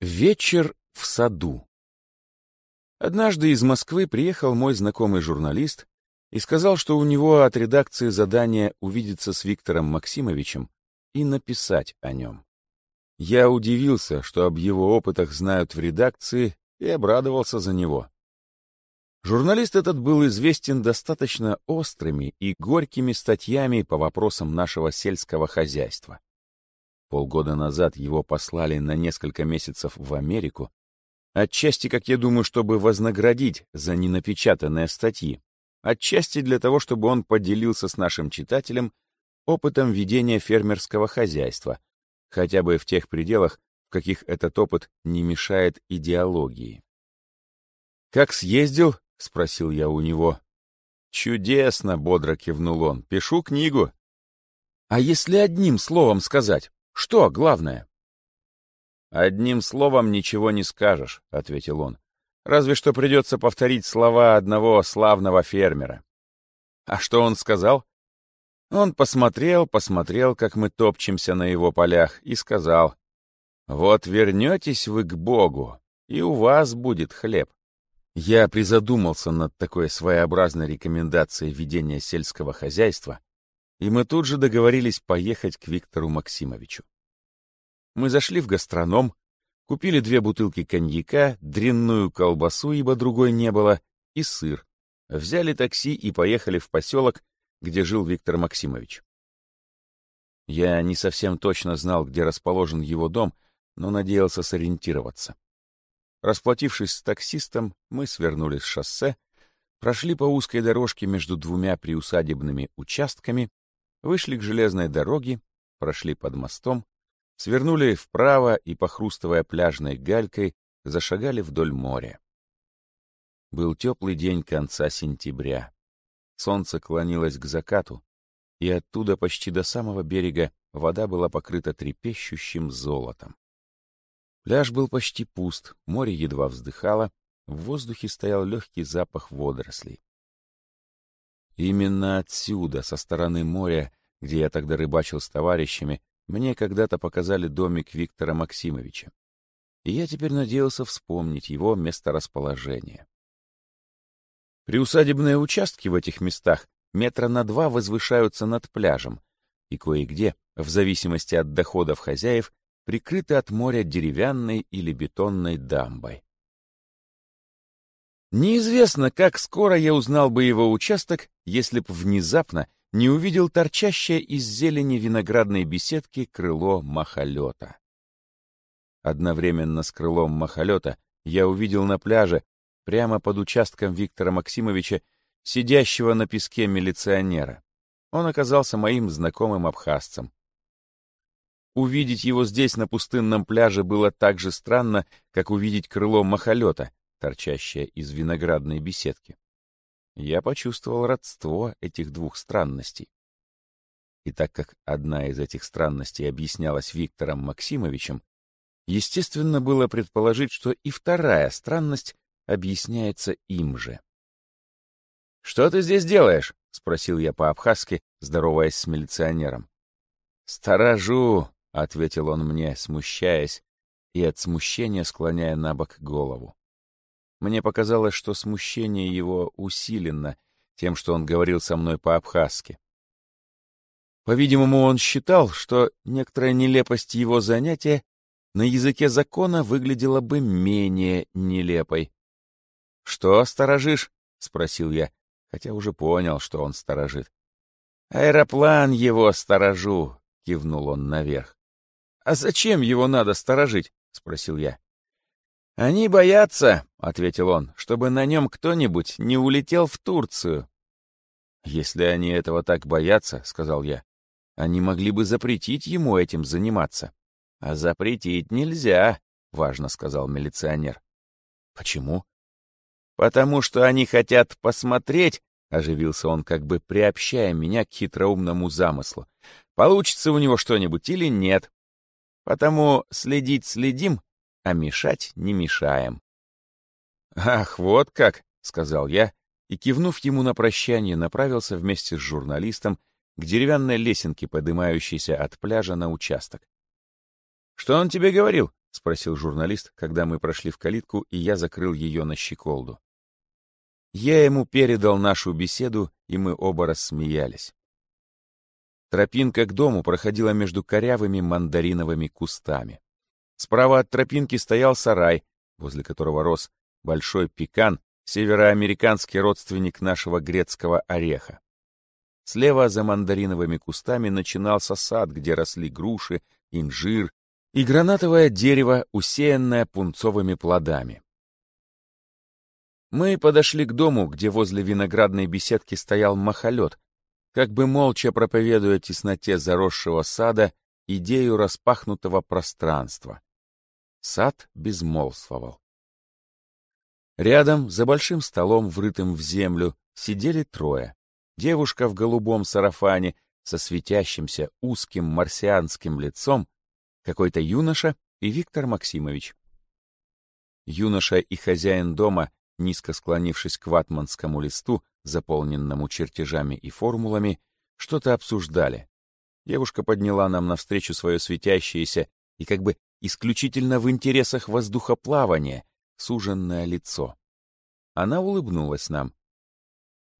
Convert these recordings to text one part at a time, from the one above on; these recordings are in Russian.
Вечер в саду. Однажды из Москвы приехал мой знакомый журналист и сказал, что у него от редакции задание увидеться с Виктором Максимовичем и написать о нем. Я удивился, что об его опытах знают в редакции, и обрадовался за него. Журналист этот был известен достаточно острыми и горькими статьями по вопросам нашего сельского хозяйства. Полгода назад его послали на несколько месяцев в Америку, отчасти, как я думаю, чтобы вознаградить за ненапечатанные статьи, отчасти для того, чтобы он поделился с нашим читателем опытом ведения фермерского хозяйства, хотя бы в тех пределах, в каких этот опыт не мешает идеологии. «Как съездил?» — спросил я у него. «Чудесно!» — бодро кивнул он. «Пишу книгу». «А если одним словом сказать?» Что главное? «Одним словом ничего не скажешь», — ответил он. «Разве что придется повторить слова одного славного фермера». «А что он сказал?» Он посмотрел, посмотрел, как мы топчемся на его полях, и сказал, «Вот вернетесь вы к Богу, и у вас будет хлеб». Я призадумался над такой своеобразной рекомендацией ведения сельского хозяйства и мы тут же договорились поехать к Виктору Максимовичу. Мы зашли в гастроном, купили две бутылки коньяка, дрянную колбасу, ибо другой не было, и сыр. Взяли такси и поехали в поселок, где жил Виктор Максимович. Я не совсем точно знал, где расположен его дом, но надеялся сориентироваться. Расплатившись с таксистом, мы свернули с шоссе, прошли по узкой дорожке между двумя приусадебными участками Вышли к железной дороге, прошли под мостом, свернули вправо и, похрустывая пляжной галькой, зашагали вдоль моря. Был теплый день конца сентября. Солнце клонилось к закату, и оттуда почти до самого берега вода была покрыта трепещущим золотом. Пляж был почти пуст, море едва вздыхало, в воздухе стоял легкий запах водорослей. Именно отсюда, со стороны моря, где я тогда рыбачил с товарищами, мне когда-то показали домик Виктора Максимовича. И я теперь надеялся вспомнить его месторасположение. Приусадебные участки в этих местах метра на два возвышаются над пляжем, и кое-где, в зависимости от доходов хозяев, прикрыты от моря деревянной или бетонной дамбой. Неизвестно, как скоро я узнал бы его участок, если б внезапно не увидел торчащее из зелени виноградной беседки крыло махолета. Одновременно с крылом махолета я увидел на пляже, прямо под участком Виктора Максимовича, сидящего на песке милиционера. Он оказался моим знакомым абхазцем. Увидеть его здесь, на пустынном пляже, было так же странно, как увидеть крыло махолета, торчащая из виноградной беседки. Я почувствовал родство этих двух странностей. И так как одна из этих странностей объяснялась Виктором Максимовичем, естественно было предположить, что и вторая странность объясняется им же. «Что ты здесь делаешь?» — спросил я по-абхазски, здороваясь с милиционером. «Сторожу», — ответил он мне, смущаясь и от смущения склоняя на бок голову. Мне показалось, что смущение его усилено тем, что он говорил со мной по-абхазски. По-видимому, он считал, что некоторая нелепость его занятия на языке закона выглядела бы менее нелепой. «Что сторожишь?» — спросил я, хотя уже понял, что он сторожит. «Аэроплан его сторожу», — кивнул он наверх. «А зачем его надо сторожить?» — спросил я. «Они боятся», — ответил он, — «чтобы на нем кто-нибудь не улетел в Турцию». «Если они этого так боятся», — сказал я, — «они могли бы запретить ему этим заниматься». «А запретить нельзя», — важно сказал милиционер. «Почему?» «Потому что они хотят посмотреть», — оживился он, как бы приобщая меня к хитроумному замыслу. «Получится у него что-нибудь или нет. Потому следить следим, а мешать не мешаем. «Ах, вот как!» — сказал я, и, кивнув ему на прощание, направился вместе с журналистом к деревянной лесенке, поднимающейся от пляжа на участок. «Что он тебе говорил?» — спросил журналист, когда мы прошли в калитку, и я закрыл ее на щеколду. Я ему передал нашу беседу, и мы оба рассмеялись. Тропинка к дому проходила между корявыми мандариновыми кустами. Справа от тропинки стоял сарай, возле которого рос большой пекан, североамериканский родственник нашего грецкого ореха. Слева за мандариновыми кустами начинался сад, где росли груши, инжир и гранатовое дерево, усеянное пунцовыми плодами. Мы подошли к дому, где возле виноградной беседки стоял махолет, как бы молча проповедуя тесноте заросшего сада идею распахнутого пространства. Сад безмолвствовал. Рядом, за большим столом, врытым в землю, сидели трое. Девушка в голубом сарафане со светящимся узким марсианским лицом, какой-то юноша и Виктор Максимович. Юноша и хозяин дома низко склонившись к ватманскому листу, заполненному чертежами и формулами, что-то обсуждали. Девушка подняла нам навстречу свое светящееся и как бы исключительно в интересах воздухоплавания суженное лицо. Она улыбнулась нам.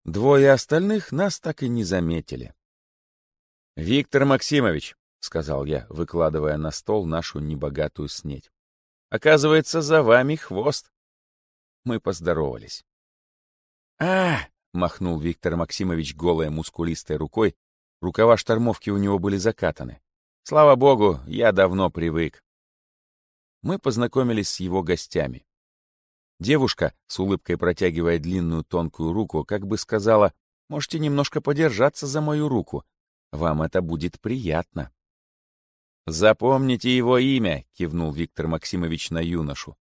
Двое остальных нас так и не заметили. «Виктор Максимович», — сказал я, выкладывая на стол нашу небогатую снеть, — «оказывается, за вами хвост». Мы поздоровались. а махнул Виктор Максимович голой мускулистой рукой. Рукава штормовки у него были закатаны. «Слава богу, я давно привык». Мы познакомились с его гостями. Девушка, с улыбкой протягивая длинную тонкую руку, как бы сказала, «Можете немножко подержаться за мою руку. Вам это будет приятно». «Запомните его имя», — кивнул Виктор Максимович на юношу.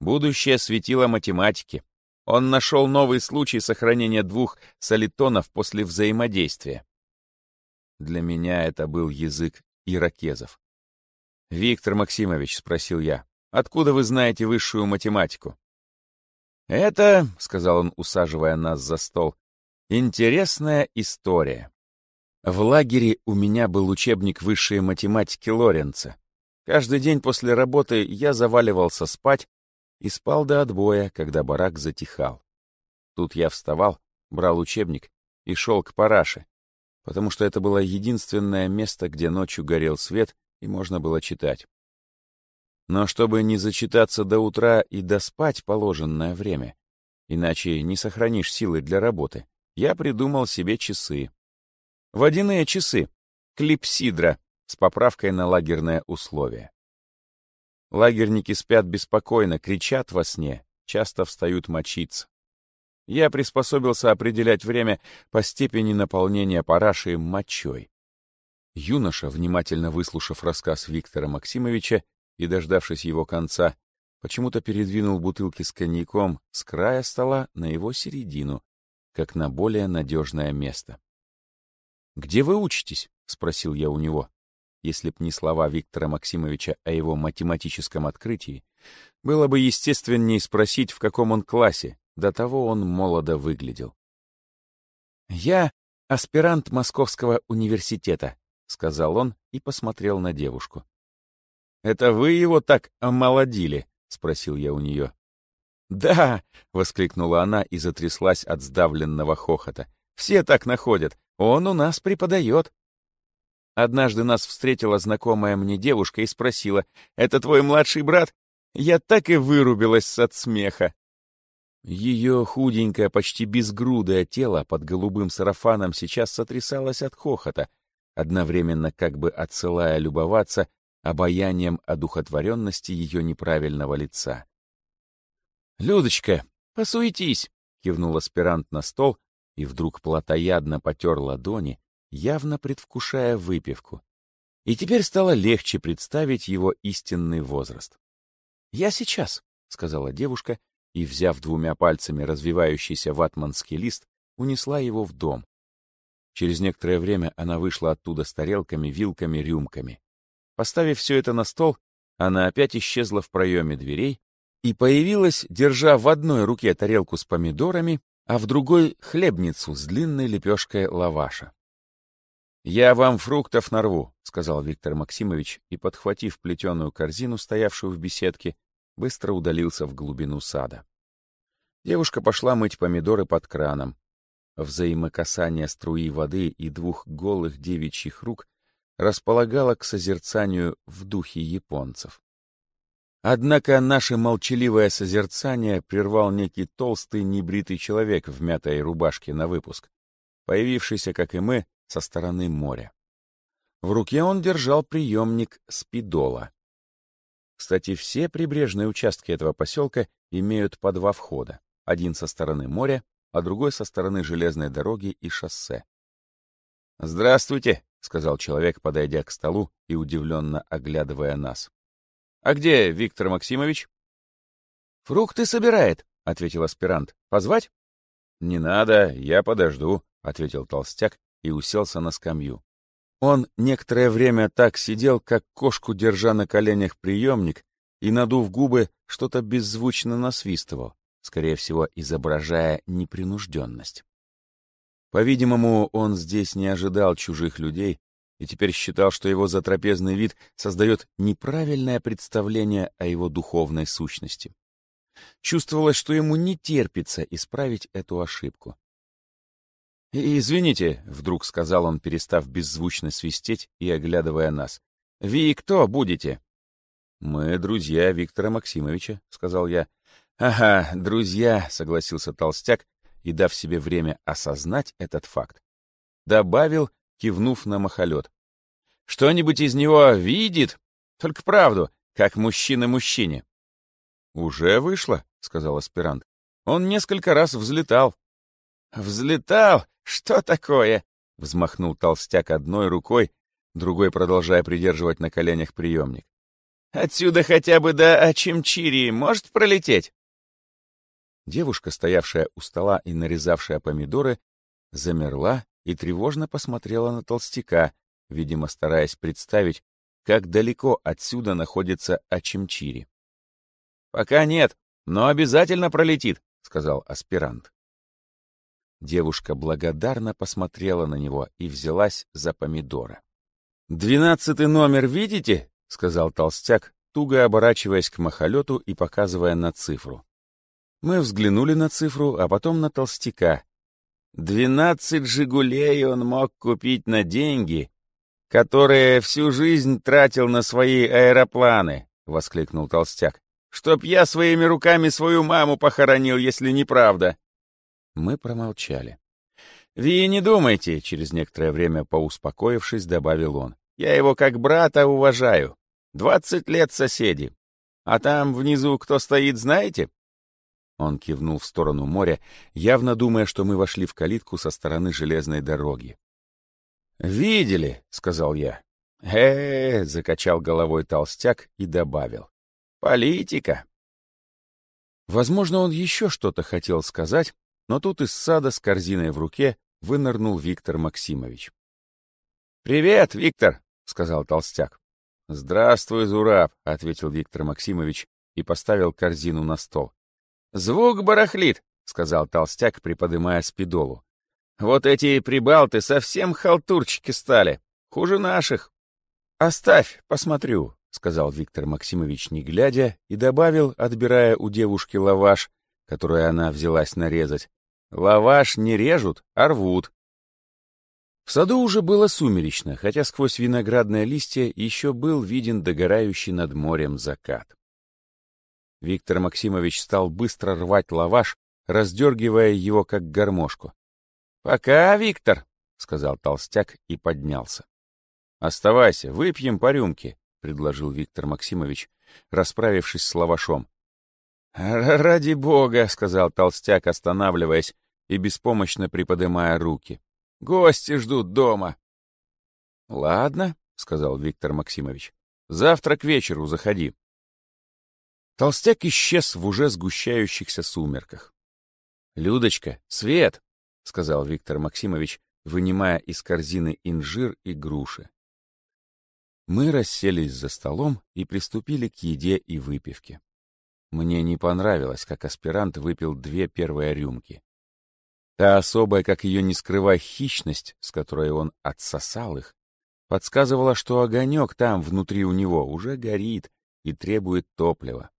Будущее светило математики. Он нашел новый случай сохранения двух солитонов после взаимодействия. Для меня это был язык иракезов. «Виктор Максимович», — спросил я, — «откуда вы знаете высшую математику?» «Это», — сказал он, усаживая нас за стол, — «интересная история. В лагере у меня был учебник высшей математики Лоренца. Каждый день после работы я заваливался спать, и спал до отбоя, когда барак затихал. Тут я вставал, брал учебник и шел к параше, потому что это было единственное место, где ночью горел свет и можно было читать. Но чтобы не зачитаться до утра и доспать положенное время, иначе не сохранишь силы для работы, я придумал себе часы. Водяные часы, клипсидра, с поправкой на лагерное условие. Лагерники спят беспокойно, кричат во сне, часто встают мочиться. Я приспособился определять время по степени наполнения параши мочой. Юноша, внимательно выслушав рассказ Виктора Максимовича и дождавшись его конца, почему-то передвинул бутылки с коньяком с края стола на его середину, как на более надежное место. «Где вы учитесь?» — спросил я у него если б не слова Виктора Максимовича о его математическом открытии, было бы естественнее спросить, в каком он классе, до того он молодо выглядел. «Я аспирант Московского университета», — сказал он и посмотрел на девушку. «Это вы его так омолодили?» — спросил я у нее. «Да!» — воскликнула она и затряслась от сдавленного хохота. «Все так находят. Он у нас преподает». Однажды нас встретила знакомая мне девушка и спросила, «Это твой младший брат?» Я так и вырубилась от смеха. Ее худенькое, почти безгрудое тело под голубым сарафаном сейчас сотрясалось от хохота, одновременно как бы отсылая любоваться обаянием одухотворенности ее неправильного лица. «Людочка, посуетись!» — кивнул аспирант на стол и вдруг плотоядно потер ладони, явно предвкушая выпивку. И теперь стало легче представить его истинный возраст. «Я сейчас», — сказала девушка, и, взяв двумя пальцами развивающийся ватманский лист, унесла его в дом. Через некоторое время она вышла оттуда с тарелками, вилками, рюмками. Поставив все это на стол, она опять исчезла в проеме дверей и появилась, держа в одной руке тарелку с помидорами, а в другой — хлебницу с длинной лепешкой лаваша. «Я вам фруктов нарву», — сказал Виктор Максимович и, подхватив плетеную корзину, стоявшую в беседке, быстро удалился в глубину сада. Девушка пошла мыть помидоры под краном. Взаимокасание струи воды и двух голых девичьих рук располагало к созерцанию в духе японцев. Однако наше молчаливое созерцание прервал некий толстый небритый человек в мятой рубашке на выпуск, появившийся, как и мы, со стороны моря. В руке он держал приемник спидола. Кстати, все прибрежные участки этого поселка имеют по два входа. Один со стороны моря, а другой со стороны железной дороги и шоссе. «Здравствуйте», — сказал человек, подойдя к столу и удивленно оглядывая нас. «А где Виктор Максимович?» «Фрукты собирает», — ответил аспирант. «Позвать?» «Не надо, я подожду», — ответил толстяк и уселся на скамью. Он некоторое время так сидел, как кошку, держа на коленях приемник, и, надув губы, что-то беззвучно насвистывал, скорее всего, изображая непринужденность. По-видимому, он здесь не ожидал чужих людей и теперь считал, что его затрапезный вид создает неправильное представление о его духовной сущности. Чувствовалось, что ему не терпится исправить эту ошибку. «Извините», — вдруг сказал он, перестав беззвучно свистеть и оглядывая нас. «Ви кто будете?» «Мы друзья Виктора Максимовича», — сказал я. «Ага, друзья», — согласился толстяк и, дав себе время осознать этот факт, добавил, кивнув на махолет. «Что-нибудь из него видит? Только правду, как мужчина мужчине». «Уже вышло», — сказал аспирант. «Он несколько раз взлетал». «Взлетал? Что такое?» — взмахнул толстяк одной рукой, другой продолжая придерживать на коленях приемник. «Отсюда хотя бы до Ачимчирии может пролететь?» Девушка, стоявшая у стола и нарезавшая помидоры, замерла и тревожно посмотрела на толстяка, видимо, стараясь представить, как далеко отсюда находится Ачимчири. «Пока нет, но обязательно пролетит», — сказал аспирант. Девушка благодарно посмотрела на него и взялась за помидора. «Двенадцатый номер видите?» — сказал толстяк, туго оборачиваясь к махолету и показывая на цифру. Мы взглянули на цифру, а потом на толстяка. Двенадцать «Жигулей» он мог купить на деньги, которые всю жизнь тратил на свои аэропланы, — воскликнул толстяк. «Чтоб я своими руками свою маму похоронил, если неправда!» Мы промолчали. «Ви не думайте», — через некоторое время поуспокоившись, добавил он. «Я его как брата уважаю. Двадцать лет соседи. А там внизу кто стоит, знаете?» Он кивнул в сторону моря, явно думая, что мы вошли в калитку со стороны железной дороги. «Видели», — сказал я. э, -э закачал головой толстяк и добавил. «Политика». Возможно, он еще что-то хотел сказать, но тут из сада с корзиной в руке вынырнул Виктор Максимович. «Привет, Виктор», — сказал толстяк. «Здравствуй, Зураб», — ответил Виктор Максимович и поставил корзину на стол. «Звук барахлит», — сказал толстяк, приподымая спидолу. «Вот эти прибалты совсем халтурчики стали, хуже наших». «Оставь, посмотрю», — сказал Виктор Максимович, не глядя, и добавил, отбирая у девушки лаваш, который она взялась нарезать. «Лаваш не режут, а рвут». В саду уже было сумеречно, хотя сквозь виноградные листья еще был виден догорающий над морем закат. Виктор Максимович стал быстро рвать лаваш, раздергивая его как гармошку. «Пока, Виктор!» — сказал толстяк и поднялся. «Оставайся, выпьем по рюмке», — предложил Виктор Максимович, расправившись с лавашом. «Ради бога!» — сказал толстяк, останавливаясь и беспомощно приподымая руки. «Гости ждут дома!» «Ладно», — сказал Виктор Максимович. «Завтра к вечеру заходи». Толстяк исчез в уже сгущающихся сумерках. «Людочка, свет!» — сказал Виктор Максимович, вынимая из корзины инжир и груши. Мы расселись за столом и приступили к еде и выпивке. Мне не понравилось, как аспирант выпил две первые рюмки. Та особая, как ее не скрывая, хищность, с которой он отсосал их, подсказывала, что огонек там, внутри у него, уже горит и требует топлива.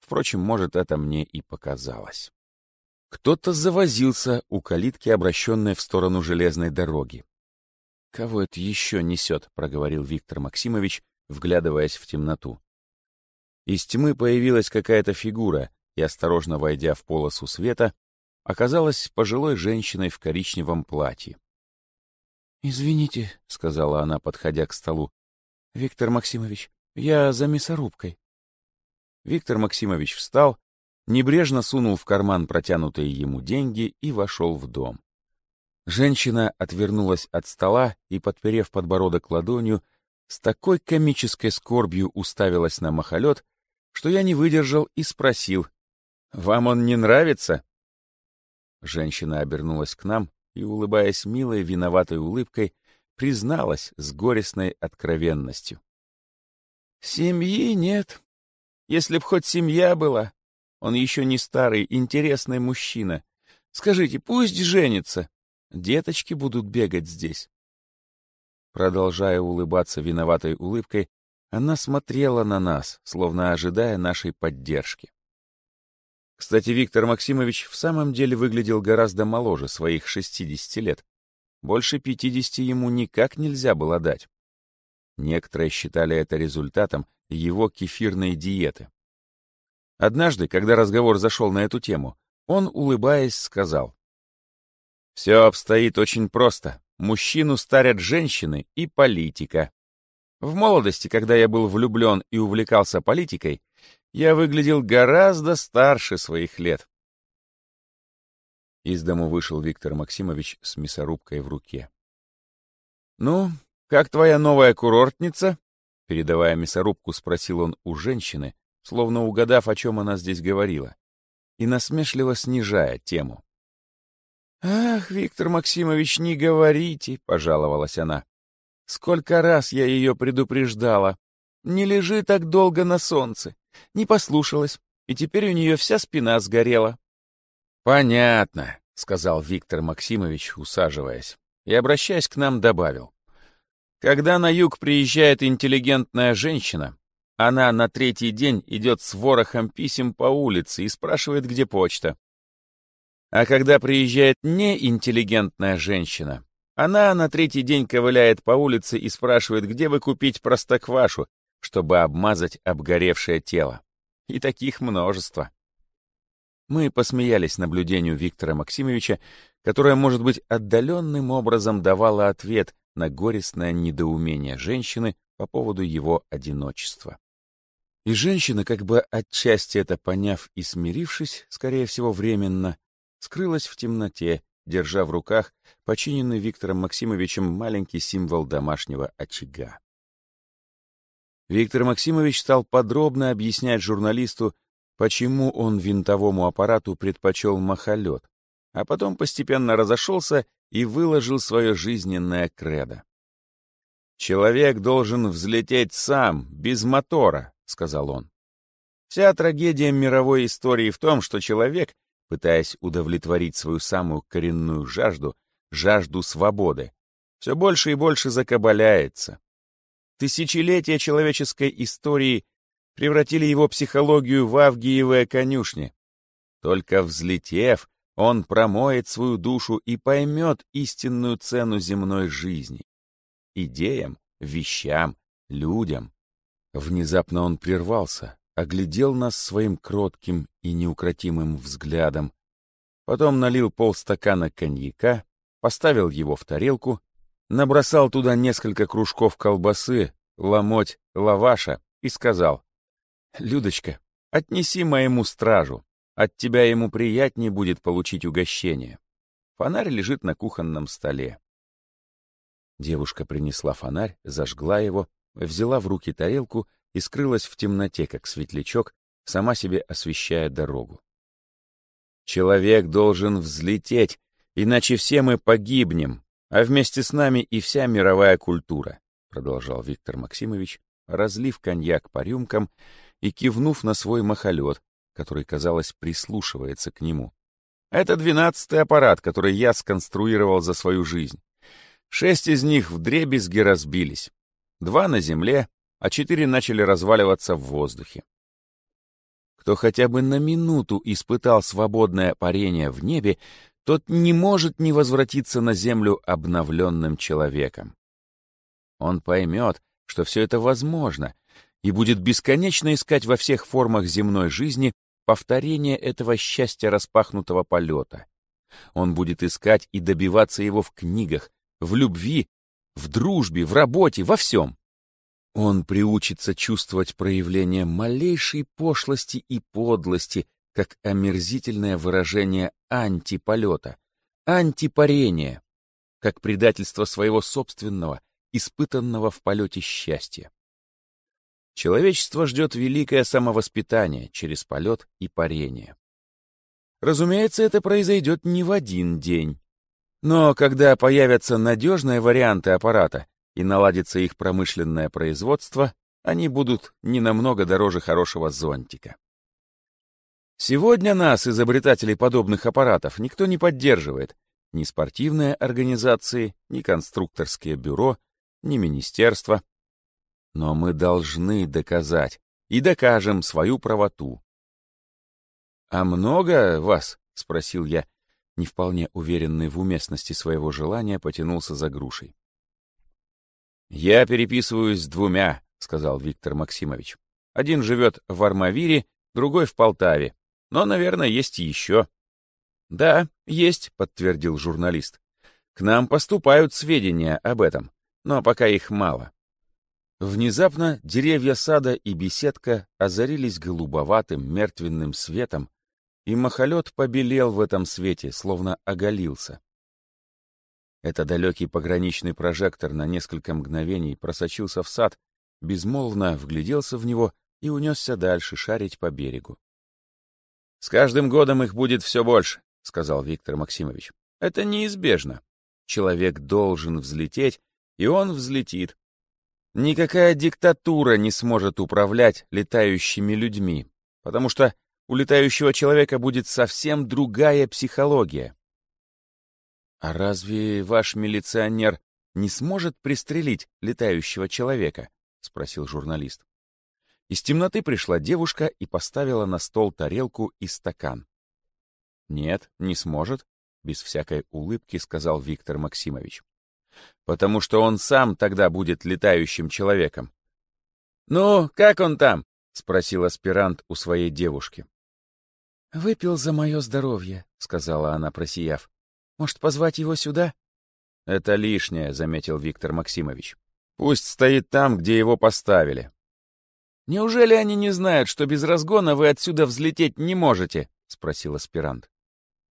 Впрочем, может, это мне и показалось. Кто-то завозился у калитки, обращенной в сторону железной дороги. «Кого это еще несет?» — проговорил Виктор Максимович, вглядываясь в темноту. Из тьмы появилась какая-то фигура, и, осторожно войдя в полосу света, оказалась пожилой женщиной в коричневом платье. «Извините», — сказала она, подходя к столу. «Виктор Максимович, я за мясорубкой». Виктор Максимович встал, небрежно сунул в карман протянутые ему деньги и вошел в дом. Женщина отвернулась от стола и, подперев подбородок ладонью, с такой комической скорбью уставилась на махолет, что я не выдержал и спросил, «Вам он не нравится?» Женщина обернулась к нам и, улыбаясь милой, виноватой улыбкой, призналась с горестной откровенностью. «Семьи нет. Если б хоть семья была. Он еще не старый, интересный мужчина. Скажите, пусть женится. Деточки будут бегать здесь». Продолжая улыбаться виноватой улыбкой, она смотрела на нас, словно ожидая нашей поддержки. Кстати, Виктор Максимович в самом деле выглядел гораздо моложе своих 60 лет. Больше 50 ему никак нельзя было дать. Некоторые считали это результатом его кефирной диеты. Однажды, когда разговор зашел на эту тему, он, улыбаясь, сказал, «Все обстоит очень просто. Мужчину старят женщины и политика. В молодости, когда я был влюблен и увлекался политикой, я выглядел гораздо старше своих лет. Из дому вышел Виктор Максимович с мясорубкой в руке. «Ну, как твоя новая курортница?» Передавая мясорубку, спросил он у женщины, словно угадав, о чем она здесь говорила, и насмешливо снижая тему. «Ах, Виктор Максимович, не говорите!» — пожаловалась она. «Сколько раз я ее предупреждала! Не лежи так долго на солнце! Не послушалась, и теперь у нее вся спина сгорела. «Понятно», — сказал Виктор Максимович, усаживаясь, и, обращаясь к нам, добавил. «Когда на юг приезжает интеллигентная женщина, она на третий день идет с ворохом писем по улице и спрашивает, где почта. А когда приезжает неинтеллигентная женщина, она на третий день ковыляет по улице и спрашивает, где вы купить простоквашу, чтобы обмазать обгоревшее тело. И таких множество. Мы посмеялись наблюдению Виктора Максимовича, которое, может быть, отдаленным образом давало ответ на горестное недоумение женщины по поводу его одиночества. И женщина, как бы отчасти это поняв и смирившись, скорее всего, временно, скрылась в темноте, держа в руках починенный Виктором Максимовичем маленький символ домашнего очага. Виктор Максимович стал подробно объяснять журналисту, почему он винтовому аппарату предпочел махолет, а потом постепенно разошелся и выложил свое жизненное кредо. «Человек должен взлететь сам, без мотора», — сказал он. «Вся трагедия мировой истории в том, что человек, пытаясь удовлетворить свою самую коренную жажду, жажду свободы, все больше и больше закабаляется, Тысячелетия человеческой истории превратили его психологию в авгиевые конюшни. Только взлетев, он промоет свою душу и поймет истинную цену земной жизни. Идеям, вещам, людям. Внезапно он прервался, оглядел нас своим кротким и неукротимым взглядом, потом налил полстакана коньяка, поставил его в тарелку набросал туда несколько кружков колбасы, ломоть, лаваша и сказал, «Людочка, отнеси моему стражу, от тебя ему приятнее будет получить угощение. Фонарь лежит на кухонном столе». Девушка принесла фонарь, зажгла его, взяла в руки тарелку и скрылась в темноте, как светлячок, сама себе освещая дорогу. «Человек должен взлететь, иначе все мы погибнем», а вместе с нами и вся мировая культура, продолжал Виктор Максимович, разлив коньяк по рюмкам и кивнув на свой махолет, который, казалось, прислушивается к нему. Это двенадцатый аппарат, который я сконструировал за свою жизнь. Шесть из них вдребезги разбились. Два на земле, а четыре начали разваливаться в воздухе. Кто хотя бы на минуту испытал свободное парение в небе, тот не может не возвратиться на землю обновленным человеком. Он поймет, что все это возможно, и будет бесконечно искать во всех формах земной жизни повторение этого счастья распахнутого полета. Он будет искать и добиваться его в книгах, в любви, в дружбе, в работе, во всем. Он приучится чувствовать проявление малейшей пошлости и подлости, как омерзительное выражение антиполета, антипарения, как предательство своего собственного, испытанного в полете счастья. Человечество ждет великое самовоспитание через полет и парение. Разумеется, это произойдет не в один день. Но когда появятся надежные варианты аппарата и наладится их промышленное производство, они будут не намного дороже хорошего зонтика. Сегодня нас, изобретателей подобных аппаратов, никто не поддерживает. Ни спортивные организации, ни конструкторские бюро, ни министерства. Но мы должны доказать и докажем свою правоту. «А много вас?» — спросил я, не вполне уверенный в уместности своего желания, потянулся за грушей. «Я переписываюсь с двумя», — сказал Виктор Максимович. «Один живет в Армавире, другой в Полтаве. Но, наверное, есть еще». «Да, есть», — подтвердил журналист. «К нам поступают сведения об этом, но пока их мало». Внезапно деревья сада и беседка озарились голубоватым мертвенным светом, и махолет побелел в этом свете, словно оголился. Это далекий пограничный прожектор на несколько мгновений просочился в сад, безмолвно вгляделся в него и унесся дальше шарить по берегу. «С каждым годом их будет все больше», — сказал Виктор Максимович. «Это неизбежно. Человек должен взлететь, и он взлетит. Никакая диктатура не сможет управлять летающими людьми, потому что у летающего человека будет совсем другая психология. «А разве ваш милиционер не сможет пристрелить летающего человека?» — спросил журналист. Из темноты пришла девушка и поставила на стол тарелку и стакан. «Нет, не сможет», — без всякой улыбки сказал Виктор Максимович потому что он сам тогда будет летающим человеком. «Ну, как он там?» — спросил аспирант у своей девушки. «Выпил за мое здоровье», — сказала она, просияв. «Может, позвать его сюда?» «Это лишнее», — заметил Виктор Максимович. «Пусть стоит там, где его поставили». «Неужели они не знают, что без разгона вы отсюда взлететь не можете?» — спросил аспирант.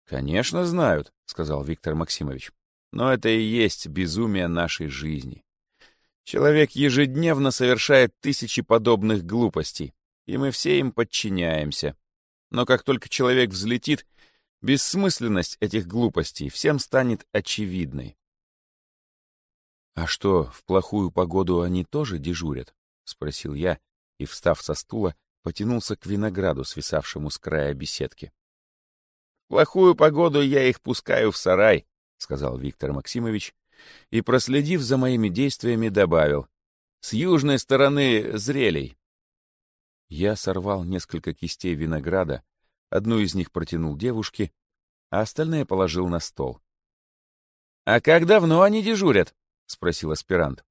«Конечно знают», — сказал Виктор Максимович. Но это и есть безумие нашей жизни. Человек ежедневно совершает тысячи подобных глупостей, и мы все им подчиняемся. Но как только человек взлетит, бессмысленность этих глупостей всем станет очевидной. «А что, в плохую погоду они тоже дежурят?» — спросил я, и, встав со стула, потянулся к винограду, свисавшему с края беседки. «В плохую погоду я их пускаю в сарай», сказал Виктор Максимович, и, проследив за моими действиями, добавил, «С южной стороны зрелей». Я сорвал несколько кистей винограда, одну из них протянул девушке, а остальные положил на стол. «А как давно они дежурят?» — спросил аспирант.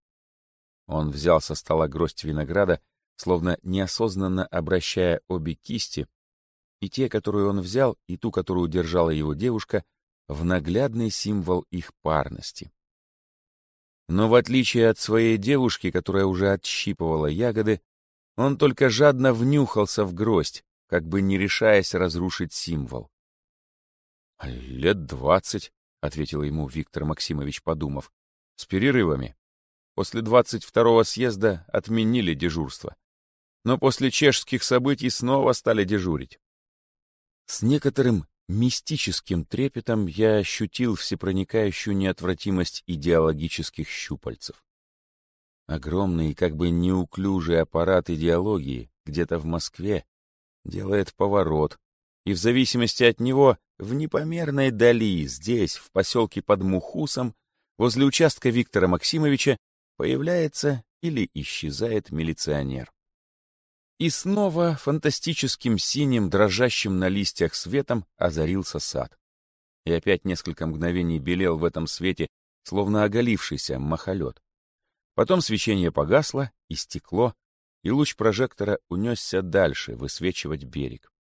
Он взял со стола гроздь винограда, словно неосознанно обращая обе кисти, и те, которую он взял, и ту, которую держала его девушка, в наглядный символ их парности. Но в отличие от своей девушки, которая уже отщипывала ягоды, он только жадно внюхался в гроздь, как бы не решаясь разрушить символ. «Лет двадцать», — ответил ему Виктор Максимович, подумав, — «с перерывами. После двадцать второго съезда отменили дежурство. Но после чешских событий снова стали дежурить. С некоторым Мистическим трепетом я ощутил всепроникающую неотвратимость идеологических щупальцев. Огромный как бы неуклюжий аппарат идеологии где-то в Москве делает поворот, и в зависимости от него в непомерной дали здесь, в поселке под Мухусом, возле участка Виктора Максимовича, появляется или исчезает милиционер. И снова фантастическим синим, дрожащим на листьях светом озарился сад. И опять несколько мгновений белел в этом свете, словно оголившийся махолет. Потом свечение погасло, и стекло, и луч прожектора унесся дальше, высвечивать берег.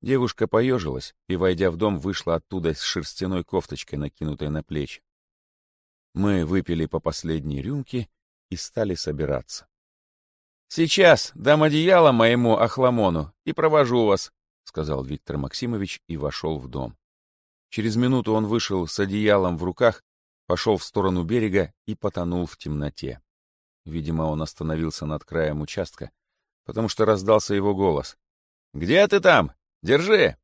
Девушка поежилась и, войдя в дом, вышла оттуда с шерстяной кофточкой, накинутой на плечи. Мы выпили по последней рюмке и стали собираться. «Сейчас дам одеяло моему охламону и провожу вас», — сказал Виктор Максимович и вошел в дом. Через минуту он вышел с одеялом в руках пошел в сторону берега и потонул в темноте. Видимо, он остановился над краем участка, потому что раздался его голос. «Где ты там? Держи!»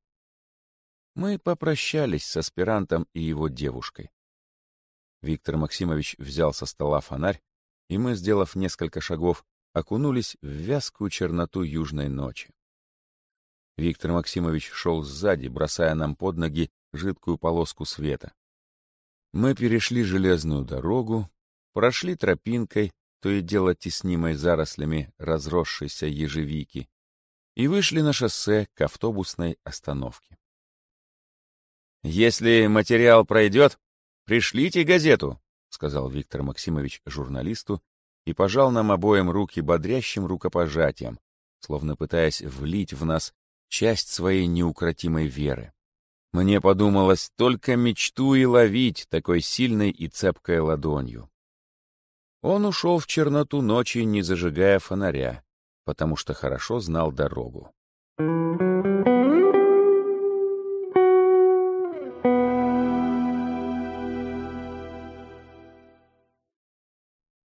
Мы попрощались с аспирантом и его девушкой. Виктор Максимович взял со стола фонарь, и мы, сделав несколько шагов, окунулись в вязкую черноту южной ночи. Виктор Максимович шел сзади, бросая нам под ноги жидкую полоску света. Мы перешли железную дорогу, прошли тропинкой, то и дело теснимой зарослями разросшейся ежевики, и вышли на шоссе к автобусной остановке. «Если материал пройдет, пришлите газету», — сказал Виктор Максимович журналисту и пожал нам обоим руки бодрящим рукопожатием, словно пытаясь влить в нас часть своей неукротимой веры. Мне подумалось, только мечту и ловить такой сильной и цепкой ладонью. Он ушел в черноту ночи, не зажигая фонаря, потому что хорошо знал дорогу. Thank you.